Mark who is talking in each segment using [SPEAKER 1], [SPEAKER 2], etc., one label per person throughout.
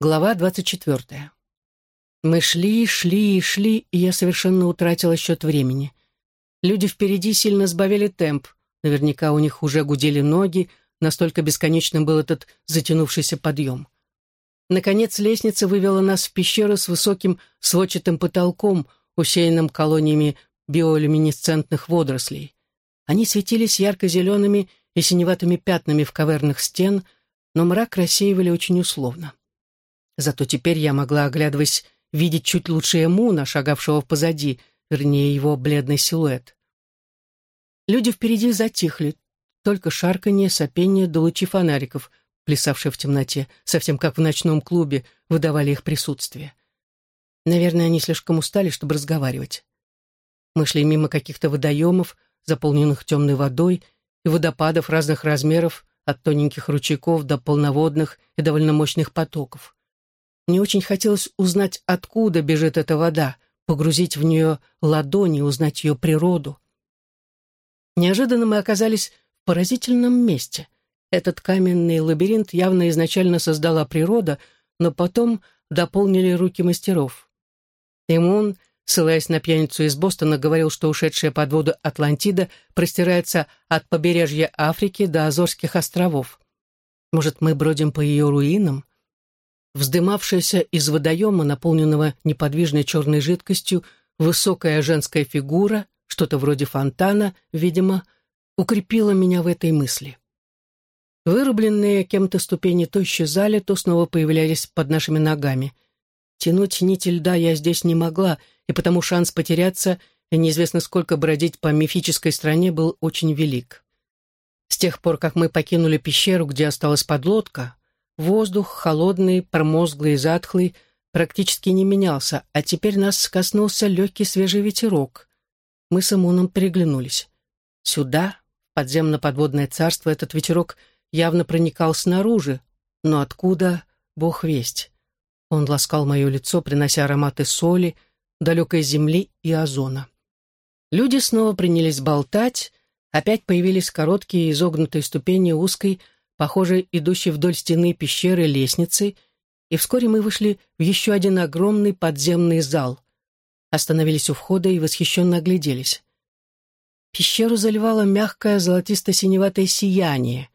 [SPEAKER 1] Глава двадцать четвертая. Мы шли, шли и шли, и я совершенно утратила счет времени. Люди впереди сильно сбавили темп. Наверняка у них уже гудели ноги, настолько бесконечным был этот затянувшийся подъем. Наконец лестница вывела нас в пещеру с высоким сводчатым потолком, усеянным колониями биолюминесцентных водорослей. Они светились ярко-зелеными и синеватыми пятнами в каверных стен, но мрак рассеивали очень условно. Зато теперь я могла, оглядываясь, видеть чуть лучше Эмуна, шагавшего позади, вернее, его бледный силуэт. Люди впереди затихли, только шарканье, сопение да лучи фонариков, плясавшие в темноте, совсем как в ночном клубе, выдавали их присутствие. Наверное, они слишком устали, чтобы разговаривать. Мы шли мимо каких-то водоемов, заполненных темной водой, и водопадов разных размеров, от тоненьких ручейков до полноводных и довольно мощных потоков. Мне очень хотелось узнать, откуда бежит эта вода, погрузить в нее ладони, узнать ее природу. Неожиданно мы оказались в поразительном месте. Этот каменный лабиринт явно изначально создала природа, но потом дополнили руки мастеров. Эмон, ссылаясь на пьяницу из Бостона, говорил, что ушедшая под воду Атлантида простирается от побережья Африки до Азорских островов. Может, мы бродим по ее руинам? Вздымавшаяся из водоема, наполненного неподвижной черной жидкостью, высокая женская фигура, что-то вроде фонтана, видимо, укрепила меня в этой мысли. Вырубленные кем-то ступени то исчезали, то снова появлялись под нашими ногами. Тянуть нити льда я здесь не могла, и потому шанс потеряться и неизвестно сколько бродить по мифической стране был очень велик. С тех пор, как мы покинули пещеру, где осталась подлодка, Воздух, холодный, промозглый и затхлый, практически не менялся, а теперь нас коснулся легкий свежий ветерок. Мы с Имуном переглянулись. Сюда, в подземно-подводное царство, этот ветерок явно проникал снаружи, но откуда — бог весть. Он ласкал мое лицо, принося ароматы соли, далекой земли и озона. Люди снова принялись болтать, опять появились короткие изогнутые ступени узкой, похожей идущей вдоль стены пещеры лестницы, и вскоре мы вышли в еще один огромный подземный зал. Остановились у входа и восхищенно огляделись. Пещеру заливало мягкое золотисто-синеватое сияние.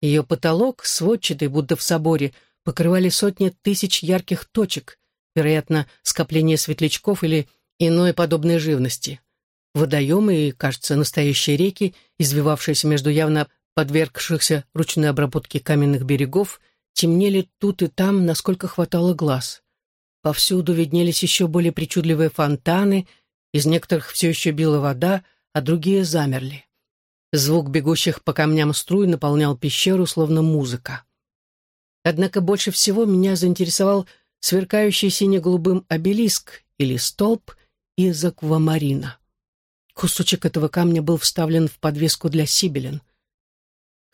[SPEAKER 1] Ее потолок, сводчатый, будто в соборе, покрывали сотни тысяч ярких точек, вероятно, скопление светлячков или иной подобной живности. Водоемы и, кажется, настоящие реки, извивавшиеся между явно подвергшихся ручной обработке каменных берегов, темнели тут и там, насколько хватало глаз. Повсюду виднелись еще более причудливые фонтаны, из некоторых все еще била вода, а другие замерли. Звук бегущих по камням струй наполнял пещеру, словно музыка. Однако больше всего меня заинтересовал сверкающий сине-голубым обелиск или столб из аквамарина. Кусочек этого камня был вставлен в подвеску для сибелин.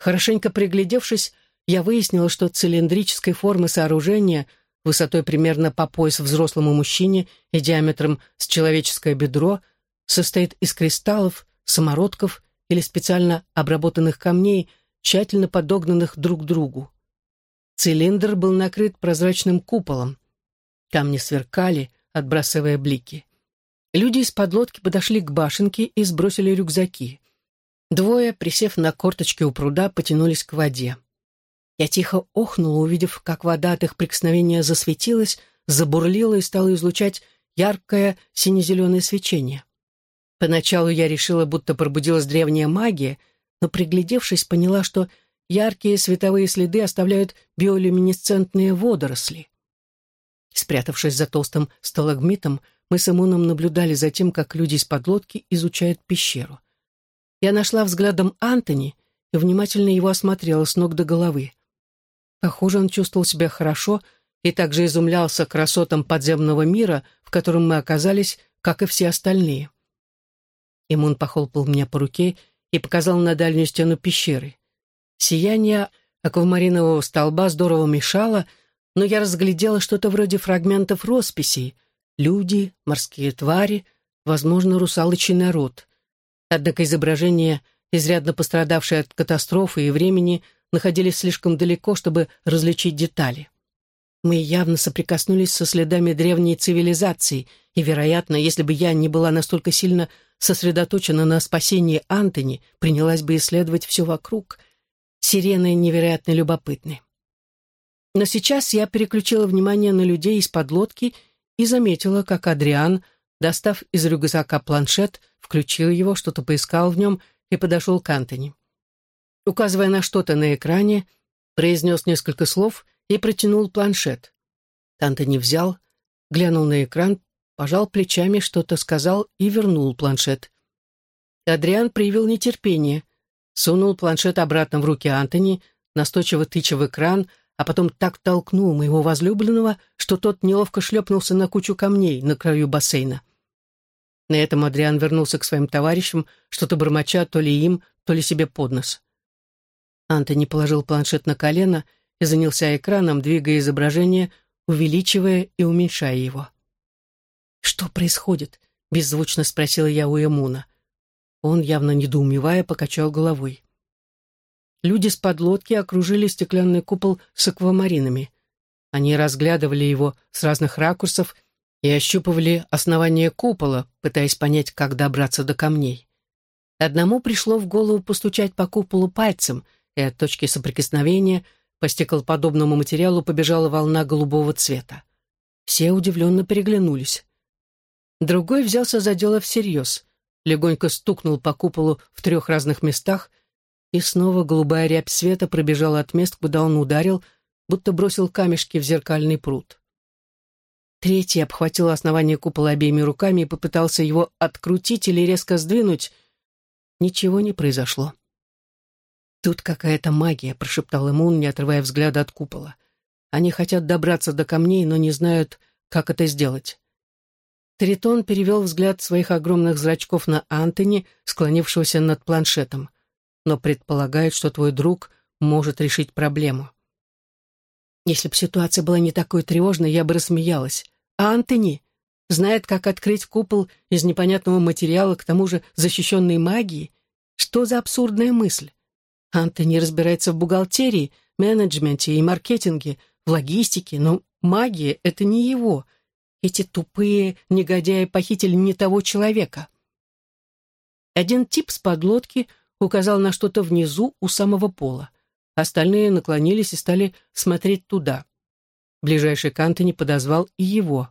[SPEAKER 1] Хорошенько приглядевшись, я выяснила, что цилиндрической формы сооружения высотой примерно по пояс взрослому мужчине и диаметром с человеческое бедро состоит из кристаллов, самородков или специально обработанных камней, тщательно подогнанных друг к другу. Цилиндр был накрыт прозрачным куполом. Камни сверкали, отбрасывая блики. Люди из подлодки подошли к башенке и сбросили рюкзаки. Двое, присев на корточки у пруда, потянулись к воде. Я тихо охнула, увидев, как вода от их прикосновения засветилась, забурлила и стала излучать яркое сине-зеленое свечение. Поначалу я решила, будто пробудилась древняя магия, но, приглядевшись, поняла, что яркие световые следы оставляют биолюминесцентные водоросли. Спрятавшись за толстым сталагмитом, мы с Имуном наблюдали за тем, как люди из подлодки изучают пещеру. Я нашла взглядом Антони и внимательно его осмотрела с ног до головы. Похоже, он чувствовал себя хорошо и также изумлялся красотам подземного мира, в котором мы оказались, как и все остальные. Имун похлопал меня по руке и показал на дальнюю стену пещеры. Сияние аквамаринового столба здорово мешало, но я разглядела что-то вроде фрагментов росписей. Люди, морские твари, возможно, русалочий народ. Однако изображения, изрядно пострадавшие от катастрофы и времени, находились слишком далеко, чтобы различить детали. Мы явно соприкоснулись со следами древней цивилизации, и, вероятно, если бы я не была настолько сильно сосредоточена на спасении Антони, принялась бы исследовать все вокруг. Сирены невероятно любопытны. Но сейчас я переключила внимание на людей из подлодки и заметила, как Адриан, достав из рюкзака планшет, включил его, что-то поискал в нем и подошел к Антони. Указывая на что-то на экране, произнес несколько слов и протянул планшет. Антони взял, глянул на экран, пожал плечами, что-то сказал и вернул планшет. Адриан проявил нетерпение, сунул планшет обратно в руки Антони, настойчиво тыча в экран, а потом так толкнул моего возлюбленного, что тот неловко шлепнулся на кучу камней на краю бассейна. На этом Адриан вернулся к своим товарищам, что-то бормоча то ли им, то ли себе под нос. Антони положил планшет на колено и занялся экраном, двигая изображение, увеличивая и уменьшая его. «Что происходит?» — беззвучно спросила я у Эмуна. Он, явно недоумевая, покачал головой. Люди с подлодки окружили стеклянный купол с аквамаринами. Они разглядывали его с разных ракурсов и ощупывали основание купола, пытаясь понять, как добраться до камней. Одному пришло в голову постучать по куполу пальцем, и от точки соприкосновения по стеклоподобному материалу побежала волна голубого цвета. Все удивленно переглянулись. Другой взялся за дело всерьез, легонько стукнул по куполу в трех разных местах, и снова голубая рябь света пробежала от мест, куда он ударил, будто бросил камешки в зеркальный пруд. Третий обхватил основание купола обеими руками и попытался его открутить или резко сдвинуть. Ничего не произошло. «Тут какая-то магия», — прошептал Имун, не отрывая взгляда от купола. «Они хотят добраться до камней, но не знают, как это сделать». Тритон перевел взгляд своих огромных зрачков на Антони, склонившегося над планшетом, но предполагает, что твой друг может решить проблему. Если бы ситуация была не такой тревожной, я бы рассмеялась. А Антони знает, как открыть купол из непонятного материала, к тому же защищенной магией. Что за абсурдная мысль? Антони разбирается в бухгалтерии, менеджменте и маркетинге, в логистике, но магия — это не его. Эти тупые негодяи похитили не того человека. Один тип с подлодки указал на что-то внизу у самого пола. Остальные наклонились и стали смотреть туда. Ближайший к Антони подозвал и его.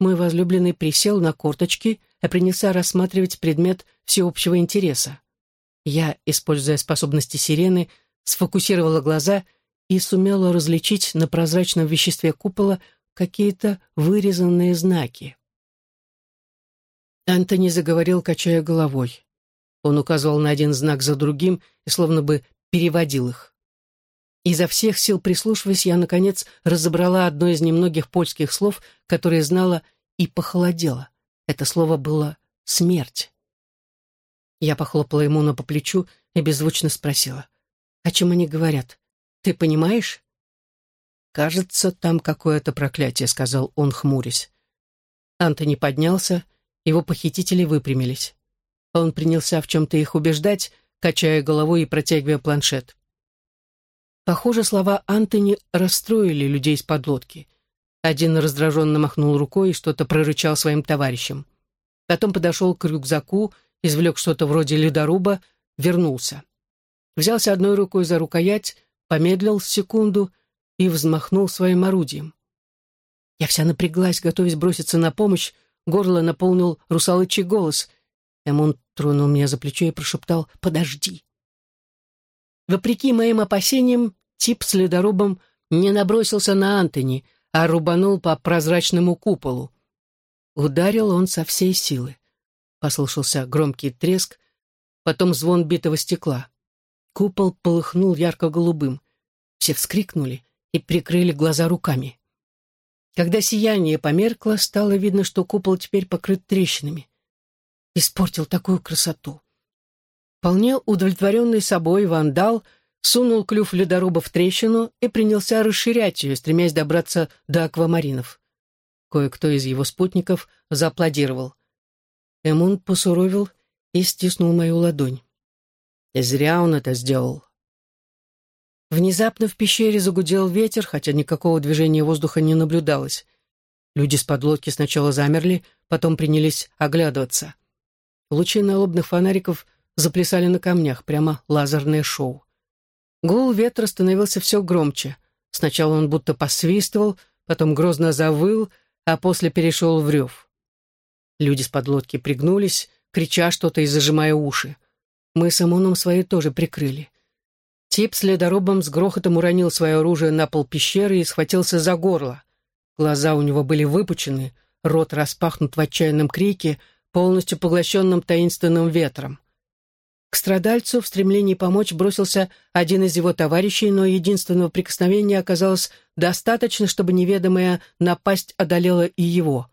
[SPEAKER 1] Мой возлюбленный присел на корточки и принялся рассматривать предмет всеобщего интереса. Я, используя способности сирены, сфокусировала глаза и сумела различить на прозрачном веществе купола какие-то вырезанные знаки. Антони заговорил, качая головой. Он указывал на один знак за другим и словно бы переводил их. Изо всех сил прислушиваясь, я, наконец, разобрала одно из немногих польских слов, которые знала, и похолодела. Это слово было «смерть». Я похлопала ему по плечу и беззвучно спросила. «О чем они говорят? Ты понимаешь?» «Кажется, там какое-то проклятие», — сказал он, хмурясь. Антони поднялся, его похитители выпрямились. Он принялся в чем-то их убеждать, качая головой и протягивая планшет. Похоже, слова Антони расстроили людей из подлодки. Один раздраженно махнул рукой и что-то прорычал своим товарищам. Потом подошел к рюкзаку, извлек что-то вроде ледоруба, вернулся. Взялся одной рукой за рукоять, помедлил секунду и взмахнул своим орудием. Я вся напряглась, готовясь броситься на помощь, горло наполнил русалычий голос. Эмон тронул меня за плечо и прошептал «Подожди». Вопреки моим опасениям, тип с ледорубом не набросился на Антони, а рубанул по прозрачному куполу. Ударил он со всей силы. Послышался громкий треск, потом звон битого стекла. Купол полыхнул ярко-голубым. Все вскрикнули и прикрыли глаза руками. Когда сияние померкло, стало видно, что купол теперь покрыт трещинами. Испортил такую красоту. Вполне удовлетворенный собой вандал сунул клюв ледоруба в трещину и принялся расширять ее, стремясь добраться до аквамаринов. Кое-кто из его спутников зааплодировал. Эмун посуровил и стиснул мою ладонь. И зря он это сделал. Внезапно в пещере загудел ветер, хотя никакого движения воздуха не наблюдалось. Люди с подлодки сначала замерли, потом принялись оглядываться. Лучи налобных фонариков заплясали на камнях, прямо лазерное шоу. Гул ветра становился все громче. Сначала он будто посвистывал, потом грозно завыл, а после перешел в рев. Люди с подлодки пригнулись, крича что-то и зажимая уши. Мы с Амоном свои тоже прикрыли. Тип с ледорубом с грохотом уронил свое оружие на пол пещеры и схватился за горло. Глаза у него были выпучены, рот распахнут в отчаянном крике, полностью поглощенным таинственным ветром. К страдальцу в стремлении помочь бросился один из его товарищей, но единственного прикосновения оказалось достаточно, чтобы неведомая напасть одолела и его.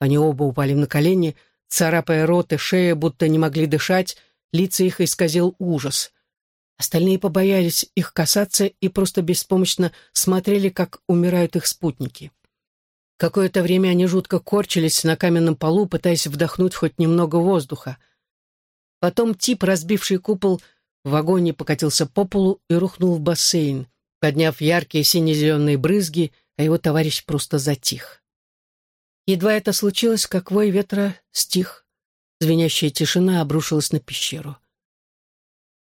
[SPEAKER 1] Они оба упали на колени, царапая рот и шею, будто не могли дышать, лица их исказил ужас. Остальные побоялись их касаться и просто беспомощно смотрели, как умирают их спутники. Какое-то время они жутко корчились на каменном полу, пытаясь вдохнуть хоть немного воздуха. Потом тип, разбивший купол, в вагоне покатился по полу и рухнул в бассейн, подняв яркие сине-зеленые брызги, а его товарищ просто затих. Едва это случилось, как вой ветра стих. Звенящая тишина обрушилась на пещеру.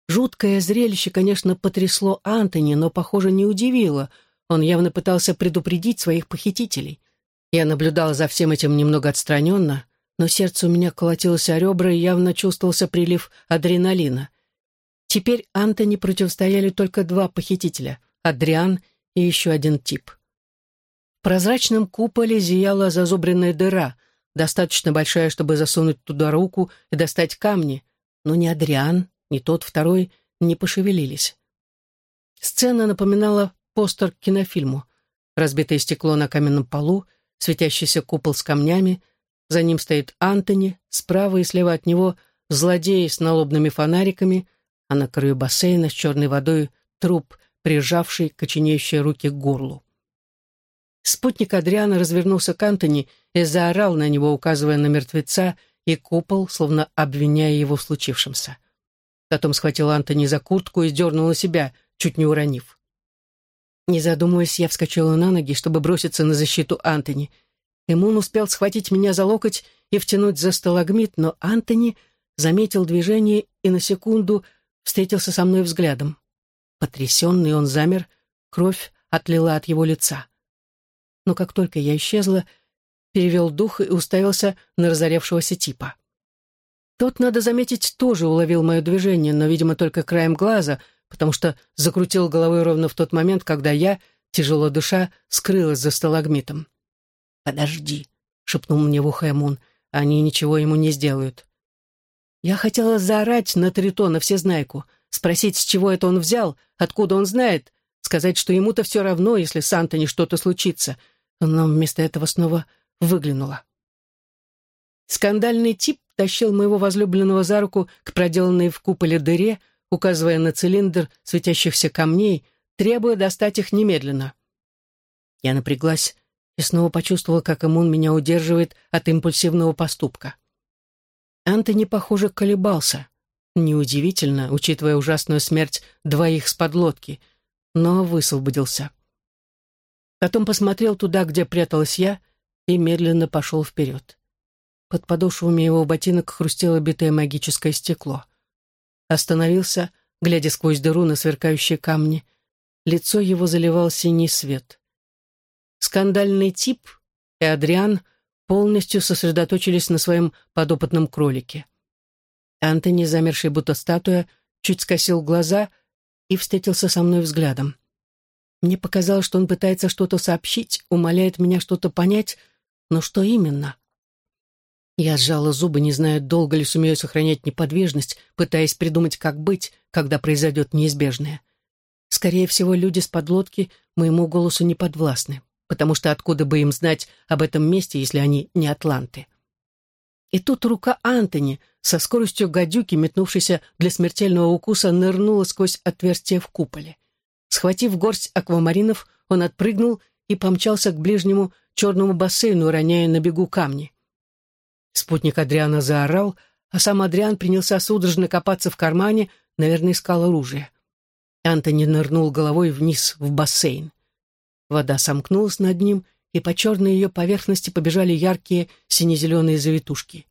[SPEAKER 1] Жуткое зрелище, конечно, потрясло Антони, но, похоже, не удивило. Он явно пытался предупредить своих похитителей. Я наблюдала за всем этим немного отстраненно, но сердце у меня колотилось о ребра и явно чувствовался прилив адреналина. Теперь Антони противостояли только два похитителя — Адриан и еще один тип. В прозрачном куполе зияла зазубренная дыра, достаточно большая, чтобы засунуть туда руку и достать камни, но ни Адриан, ни тот второй не пошевелились. Сцена напоминала постер к кинофильму. Разбитое стекло на каменном полу, светящийся купол с камнями, за ним стоит Антони, справа и слева от него злодеи с налобными фонариками, а на краю бассейна с черной водой труп, прижавший коченеющие руки к горлу. Спутник Адриана развернулся к Антони и заорал на него, указывая на мертвеца и купол, словно обвиняя его в случившемся. Потом схватил Антони за куртку и дернул на себя, чуть не уронив. Не задумываясь, я вскочила на ноги, чтобы броситься на защиту Антони. Эмун успел схватить меня за локоть и втянуть за сталагмит, но Антони заметил движение и на секунду встретился со мной взглядом. Потрясенный он замер, кровь отлила от его лица. Но как только я исчезла, перевел дух и уставился на разоревшегося типа. Тот, надо заметить, тоже уловил мое движение, но, видимо, только краем глаза, потому что закрутил головой ровно в тот момент, когда я, тяжело душа, скрылась за сталагмитом. «Подожди», — шепнул мне в ухо Эмун, — «они ничего ему не сделают». Я хотела заорать на Тритона всезнайку, спросить, с чего это он взял, откуда он знает, сказать, что ему-то все равно, если с Антони что-то случится, но вместо этого снова выглянула. Скандальный тип тащил моего возлюбленного за руку к проделанной в куполе дыре, указывая на цилиндр светящихся камней, требуя достать их немедленно. Я напряглась и снова почувствовала, как иммун меня удерживает от импульсивного поступка. Антони, похоже, колебался. Неудивительно, учитывая ужасную смерть двоих с подлодки, но высвободился. Потом посмотрел туда, где пряталась я, и медленно пошел вперед. Под подошвами его ботинок хрустело битое магическое стекло. Остановился, глядя сквозь дыру на сверкающие камни. Лицо его заливал синий свет. Скандальный тип и Адриан полностью сосредоточились на своем подопытном кролике. Антони, замерший будто статуя, чуть скосил глаза и встретился со мной взглядом. Мне показалось, что он пытается что-то сообщить, умоляет меня что-то понять, но что именно? Я сжала зубы, не зная, долго ли сумею сохранять неподвижность, пытаясь придумать, как быть, когда произойдет неизбежное. Скорее всего, люди с подлодки моему голосу не подвластны, потому что откуда бы им знать об этом месте, если они не атланты? И тут рука Антони, со скоростью гадюки, метнувшейся для смертельного укуса, нырнула сквозь отверстие в куполе. Схватив горсть аквамаринов, он отпрыгнул и помчался к ближнему черному бассейну, роняя на бегу камни. Спутник Адриана заорал, а сам Адриан принялся судорожно копаться в кармане, наверное, искал оружие. Антони нырнул головой вниз в бассейн. Вода сомкнулась над ним, и по черной ее поверхности побежали яркие сине-зеленые завитушки.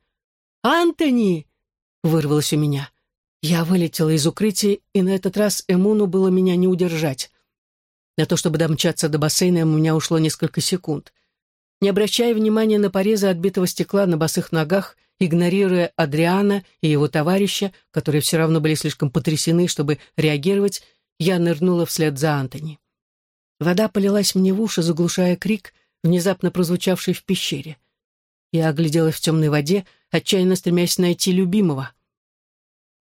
[SPEAKER 1] «Антони!» — вырвалось у меня. Я вылетела из укрытия, и на этот раз Эмуну было меня не удержать. На то, чтобы домчаться до бассейна, у меня ушло несколько секунд. Не обращая внимания на порезы отбитого стекла на босых ногах, игнорируя Адриана и его товарища, которые все равно были слишком потрясены, чтобы реагировать, я нырнула вслед за Антони. Вода полилась мне в уши, заглушая крик, внезапно прозвучавший в пещере. Я огляделась в темной воде, отчаянно стремясь найти любимого.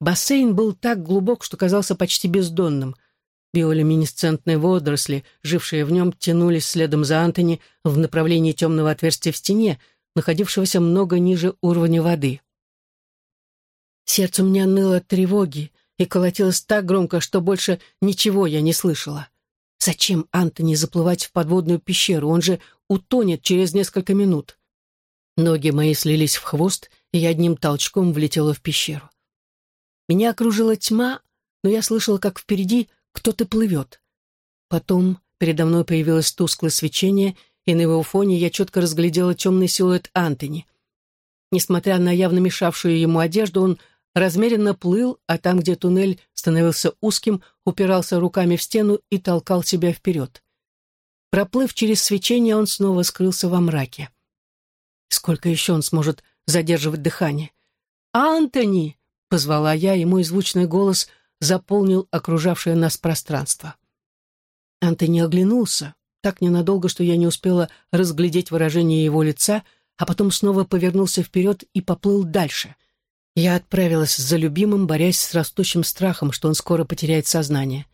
[SPEAKER 1] Бассейн был так глубок, что казался почти бездонным. Биолюминесцентные водоросли, жившие в нем, тянулись следом за Антони в направлении темного отверстия в стене, находившегося много ниже уровня воды. Сердце у меня ныло от тревоги и колотилось так громко, что больше ничего я не слышала. Зачем Антони заплывать в подводную пещеру? Он же утонет через несколько минут. Ноги мои слились в хвост, и я одним толчком влетела в пещеру. Меня окружила тьма, но я слышала, как впереди кто-то плывет. Потом передо мной появилось тусклое свечение, и на его фоне я четко разглядела темный силуэт Антони. Несмотря на явно мешавшую ему одежду, он размеренно плыл, а там, где туннель становился узким, упирался руками в стену и толкал себя вперед. Проплыв через свечение, он снова скрылся во мраке. Сколько еще он сможет задерживать дыхание? «Антони!» — позвала я, и мой звучный голос заполнил окружавшее нас пространство. Антони оглянулся, так ненадолго, что я не успела разглядеть выражение его лица, а потом снова повернулся вперед и поплыл дальше. Я отправилась за любимым, борясь с растущим страхом, что он скоро потеряет сознание.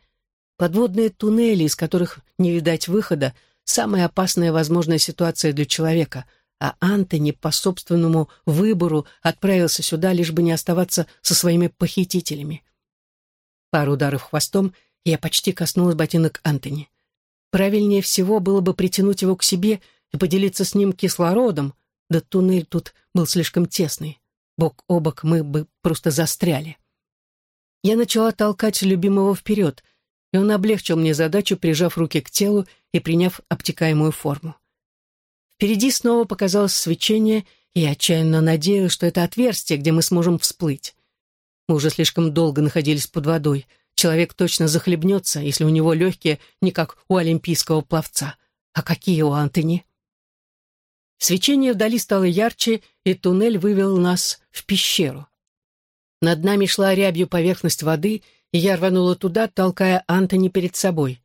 [SPEAKER 1] Подводные туннели, из которых не видать выхода, самая опасная возможная ситуация для человека — а Антони по собственному выбору отправился сюда, лишь бы не оставаться со своими похитителями. Пару ударов хвостом, я почти коснулась ботинок Антони. Правильнее всего было бы притянуть его к себе и поделиться с ним кислородом, да туннель тут был слишком тесный. Бок о бок мы бы просто застряли. Я начала толкать любимого вперед, и он облегчил мне задачу, прижав руки к телу и приняв обтекаемую форму. Впереди снова показалось свечение, и я отчаянно надеялась, что это отверстие, где мы сможем всплыть. Мы уже слишком долго находились под водой. Человек точно захлебнется, если у него легкие не как у олимпийского пловца. А какие у Антони? Свечение вдали стало ярче, и туннель вывел нас в пещеру. Над нами шла рябью поверхность воды, и я рванула туда, толкая Антони перед собой.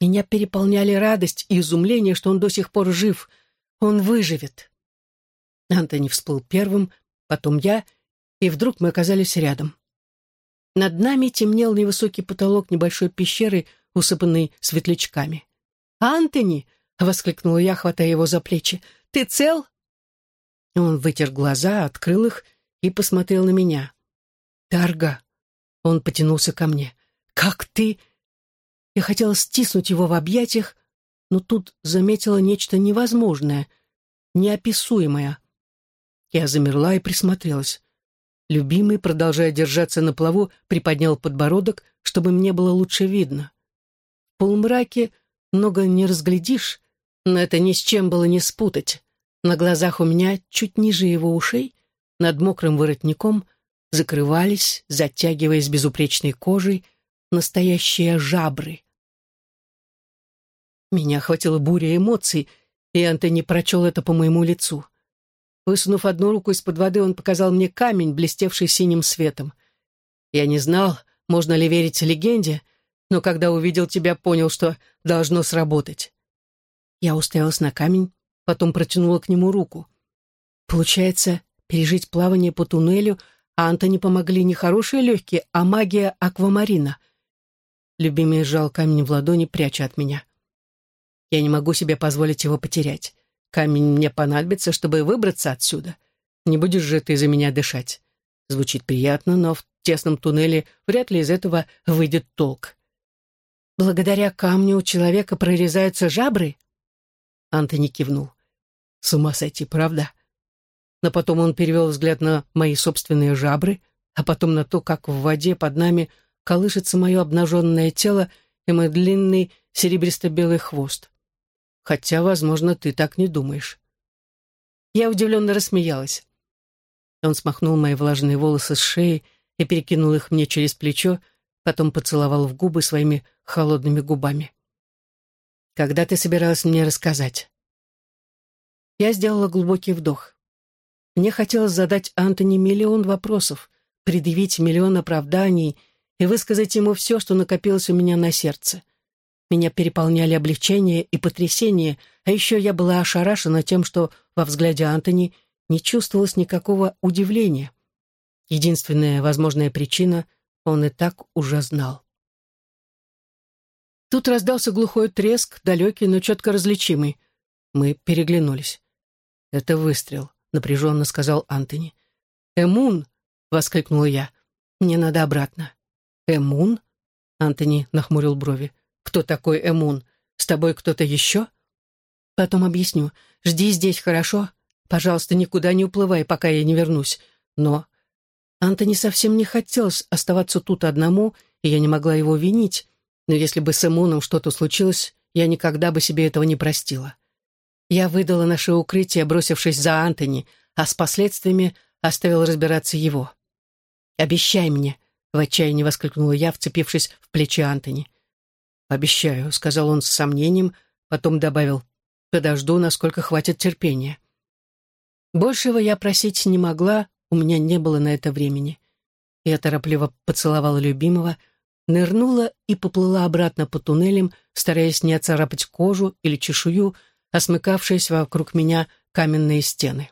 [SPEAKER 1] Меня переполняли радость и изумление, что он до сих пор жив — он выживет. Антони всплыл первым, потом я, и вдруг мы оказались рядом. Над нами темнел невысокий потолок небольшой пещеры, усыпанный светлячками. «Антони!» — воскликнула я, хватая его за плечи. «Ты цел?» Он вытер глаза, открыл их и посмотрел на меня. «Тарга!» — он потянулся ко мне. «Как ты...» Я хотела стиснуть его в объятиях, но тут заметила нечто невозможное, неописуемое. Я замерла и присмотрелась. Любимый, продолжая держаться на плаву, приподнял подбородок, чтобы мне было лучше видно. В полумраке много не разглядишь, но это ни с чем было не спутать. На глазах у меня, чуть ниже его ушей, над мокрым воротником, закрывались, затягиваясь безупречной кожей, настоящие жабры. Меня охватила буря эмоций, и Антони прочел это по моему лицу. Высунув одну руку из-под воды, он показал мне камень, блестевший синим светом. Я не знал, можно ли верить легенде, но когда увидел тебя, понял, что должно сработать. Я уставилась на камень, потом протянула к нему руку. Получается, пережить плавание по туннелю, а Антони помогли не хорошие легкие, а магия аквамарина. Любимый сжал камень в ладони, пряча от меня. Я не могу себе позволить его потерять. Камень мне понадобится, чтобы выбраться отсюда. Не будешь же ты за меня дышать. Звучит приятно, но в тесном туннеле вряд ли из этого выйдет толк. Благодаря камню у человека прорезаются жабры? Антони кивнул. С ума сойти, правда? Но потом он перевел взгляд на мои собственные жабры, а потом на то, как в воде под нами колышется мое обнаженное тело и мой длинный серебристо-белый хвост. Хотя, возможно, ты так не думаешь. Я удивленно рассмеялась. Он смахнул мои влажные волосы с шеи и перекинул их мне через плечо, потом поцеловал в губы своими холодными губами. «Когда ты собиралась мне рассказать?» Я сделала глубокий вдох. Мне хотелось задать Антони миллион вопросов, предъявить миллион оправданий и высказать ему все, что накопилось у меня на сердце. Меня переполняли облегчение и потрясение, а еще я была ошарашена тем, что во взгляде Антони не чувствовалось никакого удивления. Единственная возможная причина — он и так уже знал. Тут раздался глухой треск, далекий, но четко различимый. Мы переглянулись. «Это выстрел», — напряженно сказал Антони. «Эмун!» — воскликнула я. «Мне надо обратно». «Эмун?» — Антони нахмурил брови. «Кто такой Эмун? С тобой кто-то еще?» «Потом объясню. Жди здесь, хорошо? Пожалуйста, никуда не уплывай, пока я не вернусь. Но Антони совсем не хотелось оставаться тут одному, и я не могла его винить, но если бы с Эмуном что-то случилось, я никогда бы себе этого не простила. Я выдала наше укрытие, бросившись за Антони, а с последствиями оставила разбираться его. «Обещай мне», — в отчаянии воскликнула я, вцепившись в плечи Антони. «Обещаю», — сказал он с сомнением, потом добавил, «подожду, насколько хватит терпения». Большего я просить не могла, у меня не было на это времени. Я торопливо поцеловала любимого, нырнула и поплыла обратно по туннелям, стараясь не оцарапать кожу или чешую, осмыкавшись вокруг меня каменные стены.